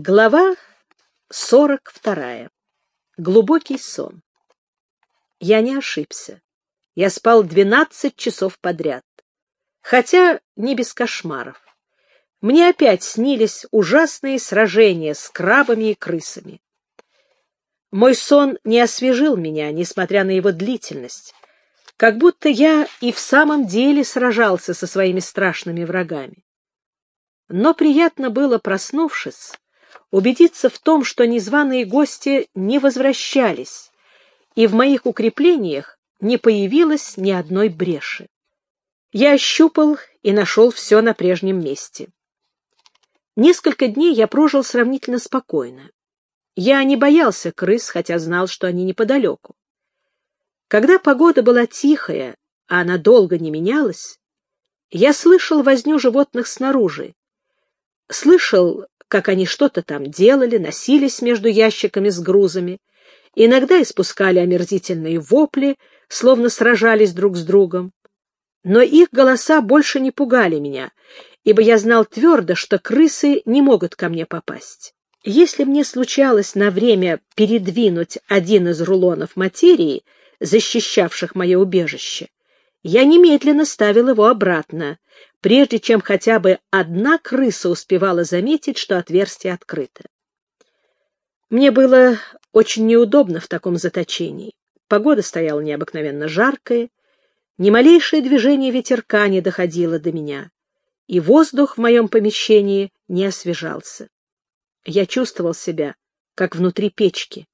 Глава 42. Глубокий сон. Я не ошибся. Я спал 12 часов подряд. Хотя не без кошмаров. Мне опять снились ужасные сражения с крабами и крысами. Мой сон не освежил меня, несмотря на его длительность, как будто я и в самом деле сражался со своими страшными врагами. Но приятно было, проснувшись, убедиться в том, что незваные гости не возвращались, и в моих укреплениях не появилось ни одной бреши. Я ощупал и нашел все на прежнем месте. Несколько дней я прожил сравнительно спокойно. Я не боялся крыс, хотя знал, что они неподалеку. Когда погода была тихая, а она долго не менялась, я слышал возню животных снаружи, слышал как они что-то там делали, носились между ящиками с грузами, иногда испускали омерзительные вопли, словно сражались друг с другом. Но их голоса больше не пугали меня, ибо я знал твердо, что крысы не могут ко мне попасть. Если мне случалось на время передвинуть один из рулонов материи, защищавших мое убежище, я немедленно ставил его обратно, прежде чем хотя бы одна крыса успевала заметить, что отверстие открыто. Мне было очень неудобно в таком заточении. Погода стояла необыкновенно жаркая, ни малейшее движение ветерка не доходило до меня, и воздух в моем помещении не освежался. Я чувствовал себя, как внутри печки.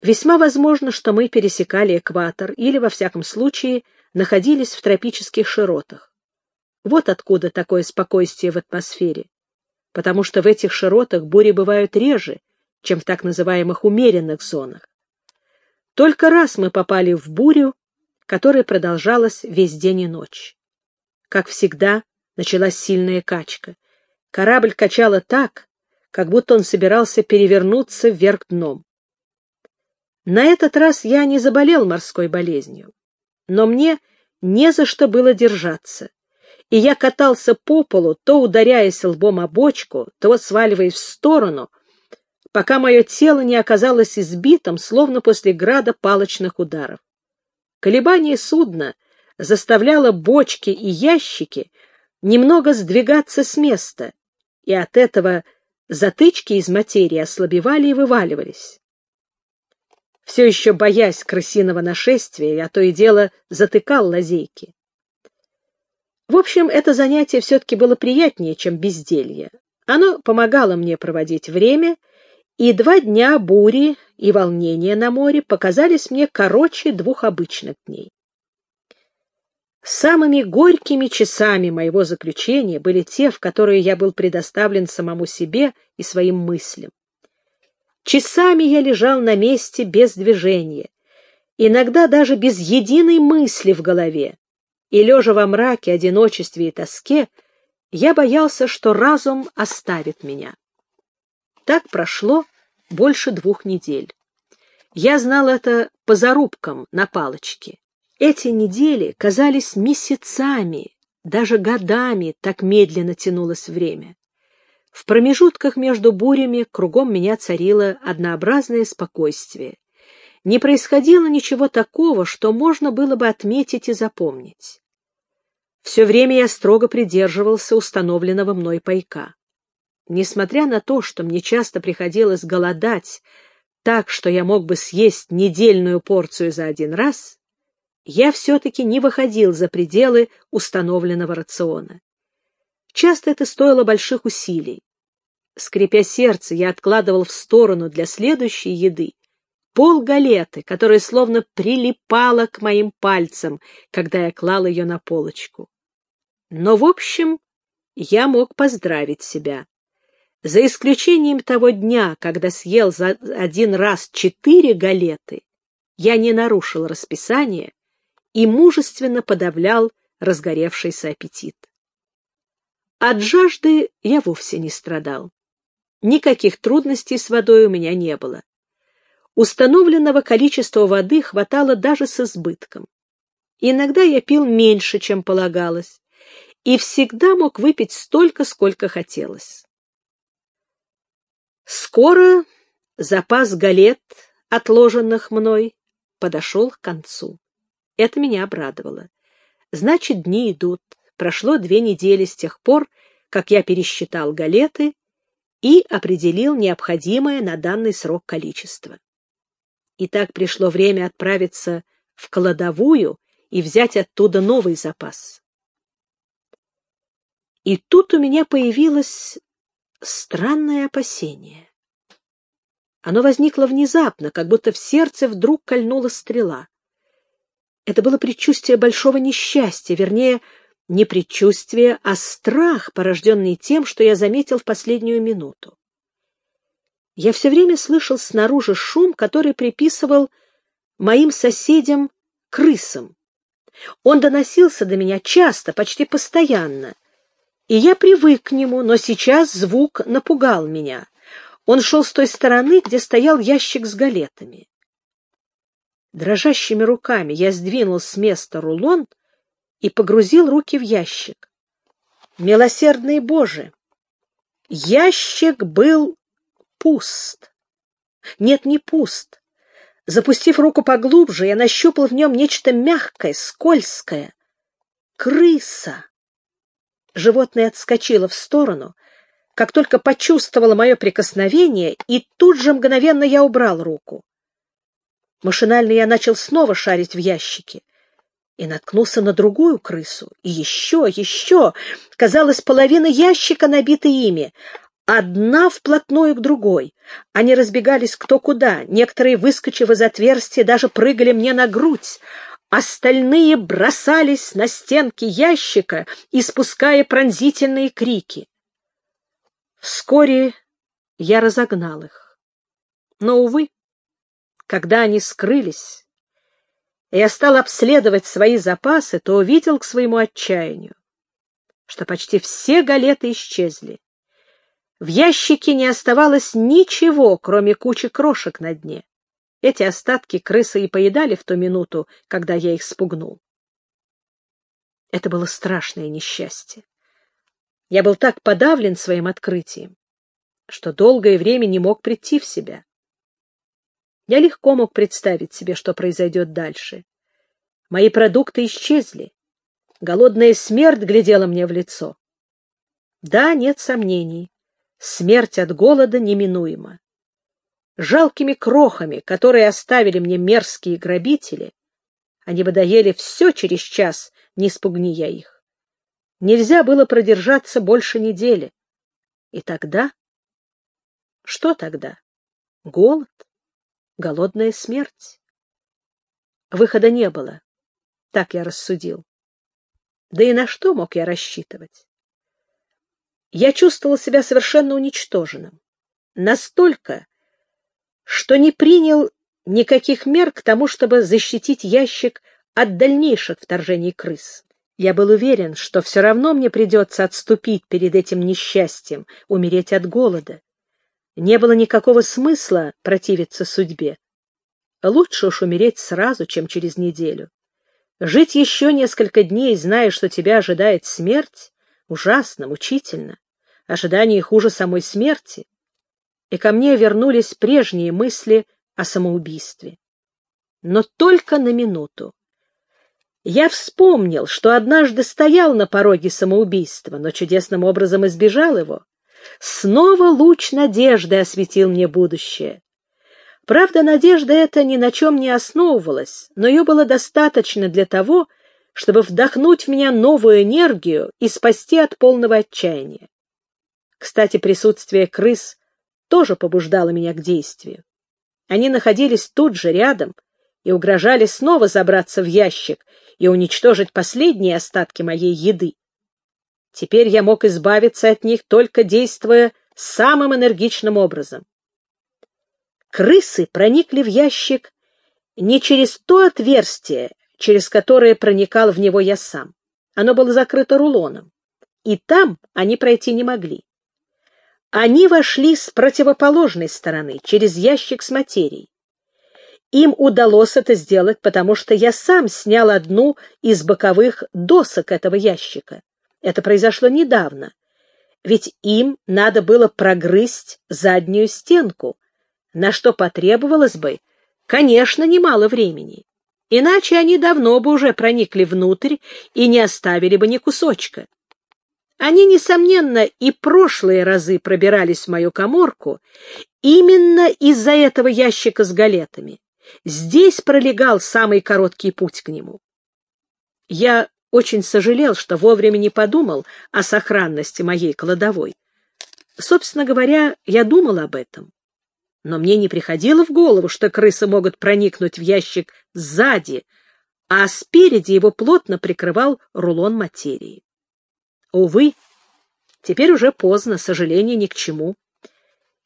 Весьма возможно, что мы пересекали экватор или, во всяком случае, находились в тропических широтах. Вот откуда такое спокойствие в атмосфере, потому что в этих широтах бури бывают реже, чем в так называемых умеренных зонах. Только раз мы попали в бурю, которая продолжалась весь день и ночь. Как всегда, началась сильная качка. Корабль качало так, как будто он собирался перевернуться вверх дном. На этот раз я не заболел морской болезнью, но мне не за что было держаться и я катался по полу, то ударяясь лбом о бочку, то сваливаясь в сторону, пока мое тело не оказалось избитым, словно после града палочных ударов. Колебание судна заставляло бочки и ящики немного сдвигаться с места, и от этого затычки из материи ослабевали и вываливались. Все еще боясь крысиного нашествия, я то и дело затыкал лазейки. В общем, это занятие все-таки было приятнее, чем безделье. Оно помогало мне проводить время, и два дня бури и волнения на море показались мне короче двух обычных дней. Самыми горькими часами моего заключения были те, в которые я был предоставлен самому себе и своим мыслям. Часами я лежал на месте без движения, иногда даже без единой мысли в голове, и, лежа во мраке, одиночестве и тоске, я боялся, что разум оставит меня. Так прошло больше двух недель. Я знал это по зарубкам на палочке. Эти недели казались месяцами, даже годами, так медленно тянулось время. В промежутках между бурями кругом меня царило однообразное спокойствие. Не происходило ничего такого, что можно было бы отметить и запомнить. Все время я строго придерживался установленного мной пайка. Несмотря на то, что мне часто приходилось голодать так, что я мог бы съесть недельную порцию за один раз, я все-таки не выходил за пределы установленного рациона. Часто это стоило больших усилий. Скрипя сердце, я откладывал в сторону для следующей еды пол галеты, которая словно прилипала к моим пальцам, когда я клал ее на полочку. Но, в общем, я мог поздравить себя. За исключением того дня, когда съел за один раз четыре галеты, я не нарушил расписание и мужественно подавлял разгоревшийся аппетит. От жажды я вовсе не страдал. Никаких трудностей с водой у меня не было. Установленного количества воды хватало даже с избытком. Иногда я пил меньше, чем полагалось, и всегда мог выпить столько, сколько хотелось. Скоро запас галет, отложенных мной, подошел к концу. Это меня обрадовало. Значит, дни идут. Прошло две недели с тех пор, как я пересчитал галеты и определил необходимое на данный срок количество. И так пришло время отправиться в кладовую и взять оттуда новый запас. И тут у меня появилось странное опасение. Оно возникло внезапно, как будто в сердце вдруг кольнула стрела. Это было предчувствие большого несчастья, вернее, не предчувствие, а страх, порожденный тем, что я заметил в последнюю минуту. Я все время слышал снаружи шум, который приписывал моим соседям крысам. Он доносился до меня часто, почти постоянно, и я привык к нему, но сейчас звук напугал меня. Он шел с той стороны, где стоял ящик с галетами. Дрожащими руками я сдвинул с места рулон и погрузил руки в ящик. Милосердный Боже! Ящик был пуст. Нет, не пуст. Запустив руку поглубже, я нащупал в нем нечто мягкое, скользкое. Крыса! Животное отскочило в сторону, как только почувствовало мое прикосновение, и тут же мгновенно я убрал руку. Машинально я начал снова шарить в ящике и наткнулся на другую крысу. И еще, еще. Казалось, половина ящика набита ими, одна вплотную к другой. Они разбегались кто куда, некоторые, выскочив из отверстия, даже прыгали мне на грудь, Остальные бросались на стенки ящика, испуская пронзительные крики. Вскоре я разогнал их. Но, увы, когда они скрылись, и я стал обследовать свои запасы, то увидел к своему отчаянию, что почти все галеты исчезли. В ящике не оставалось ничего, кроме кучи крошек на дне. Эти остатки крысы и поедали в ту минуту, когда я их спугнул. Это было страшное несчастье. Я был так подавлен своим открытием, что долгое время не мог прийти в себя. Я легко мог представить себе, что произойдет дальше. Мои продукты исчезли. Голодная смерть глядела мне в лицо. Да, нет сомнений, смерть от голода неминуема жалкими крохами, которые оставили мне мерзкие грабители, они бы доели все через час, не спугни я их. Нельзя было продержаться больше недели. И тогда? Что тогда? Голод? Голодная смерть? Выхода не было. Так я рассудил. Да и на что мог я рассчитывать? Я чувствовал себя совершенно уничтоженным. Настолько, что не принял никаких мер к тому, чтобы защитить ящик от дальнейших вторжений крыс. Я был уверен, что все равно мне придется отступить перед этим несчастьем, умереть от голода. Не было никакого смысла противиться судьбе. Лучше уж умереть сразу, чем через неделю. Жить еще несколько дней, зная, что тебя ожидает смерть, ужасно, мучительно. Ожидание хуже самой смерти и ко мне вернулись прежние мысли о самоубийстве. Но только на минуту. Я вспомнил, что однажды стоял на пороге самоубийства, но чудесным образом избежал его. Снова луч надежды осветил мне будущее. Правда, надежда эта ни на чем не основывалась, но ее было достаточно для того, чтобы вдохнуть в меня новую энергию и спасти от полного отчаяния. Кстати, присутствие крыс тоже побуждало меня к действию. Они находились тут же рядом и угрожали снова забраться в ящик и уничтожить последние остатки моей еды. Теперь я мог избавиться от них, только действуя самым энергичным образом. Крысы проникли в ящик не через то отверстие, через которое проникал в него я сам. Оно было закрыто рулоном, и там они пройти не могли. Они вошли с противоположной стороны, через ящик с материей. Им удалось это сделать, потому что я сам снял одну из боковых досок этого ящика. Это произошло недавно. ведь им надо было прогрызть заднюю стенку, на что потребовалось бы, конечно, немало времени. Иначе они давно бы уже проникли внутрь и не оставили бы ни кусочка. Они, несомненно, и прошлые разы пробирались в мою коморку именно из-за этого ящика с галетами. Здесь пролегал самый короткий путь к нему. Я очень сожалел, что вовремя не подумал о сохранности моей кладовой. Собственно говоря, я думал об этом. Но мне не приходило в голову, что крысы могут проникнуть в ящик сзади, а спереди его плотно прикрывал рулон материи. Увы, теперь уже поздно, сожаление ни к чему.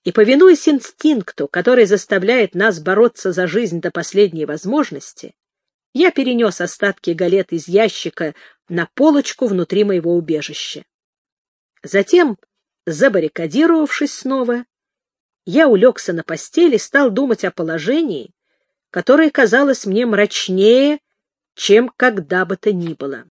И, повинуясь инстинкту, который заставляет нас бороться за жизнь до последней возможности, я перенес остатки галет из ящика на полочку внутри моего убежища. Затем, забаррикадировавшись снова, я улегся на постель и стал думать о положении, которое казалось мне мрачнее, чем когда бы то ни было.